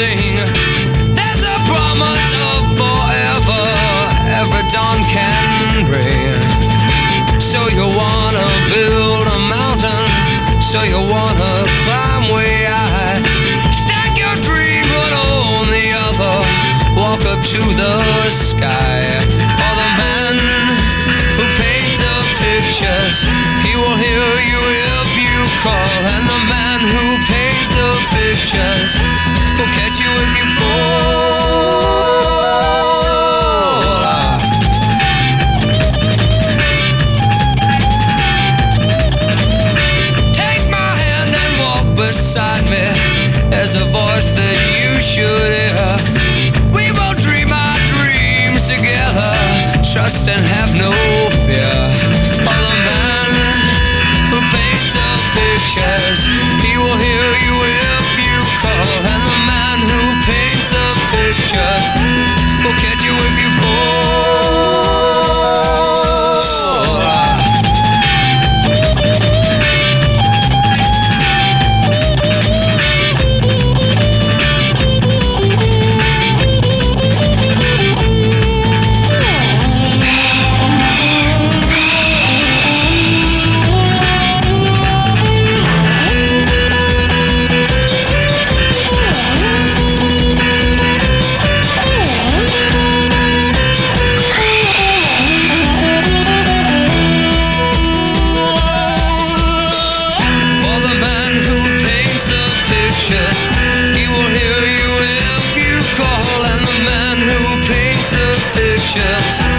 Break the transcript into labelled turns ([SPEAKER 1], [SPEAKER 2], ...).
[SPEAKER 1] sing. There's a promise of forever, every dawn can bring. So you wanna build a mountain, so you wanna climb way high. Stack your dream one on the other, walk up to the sky. Beside me. There's a voice that you should hear. We will dream our dreams together. Trust and have no fear. pictures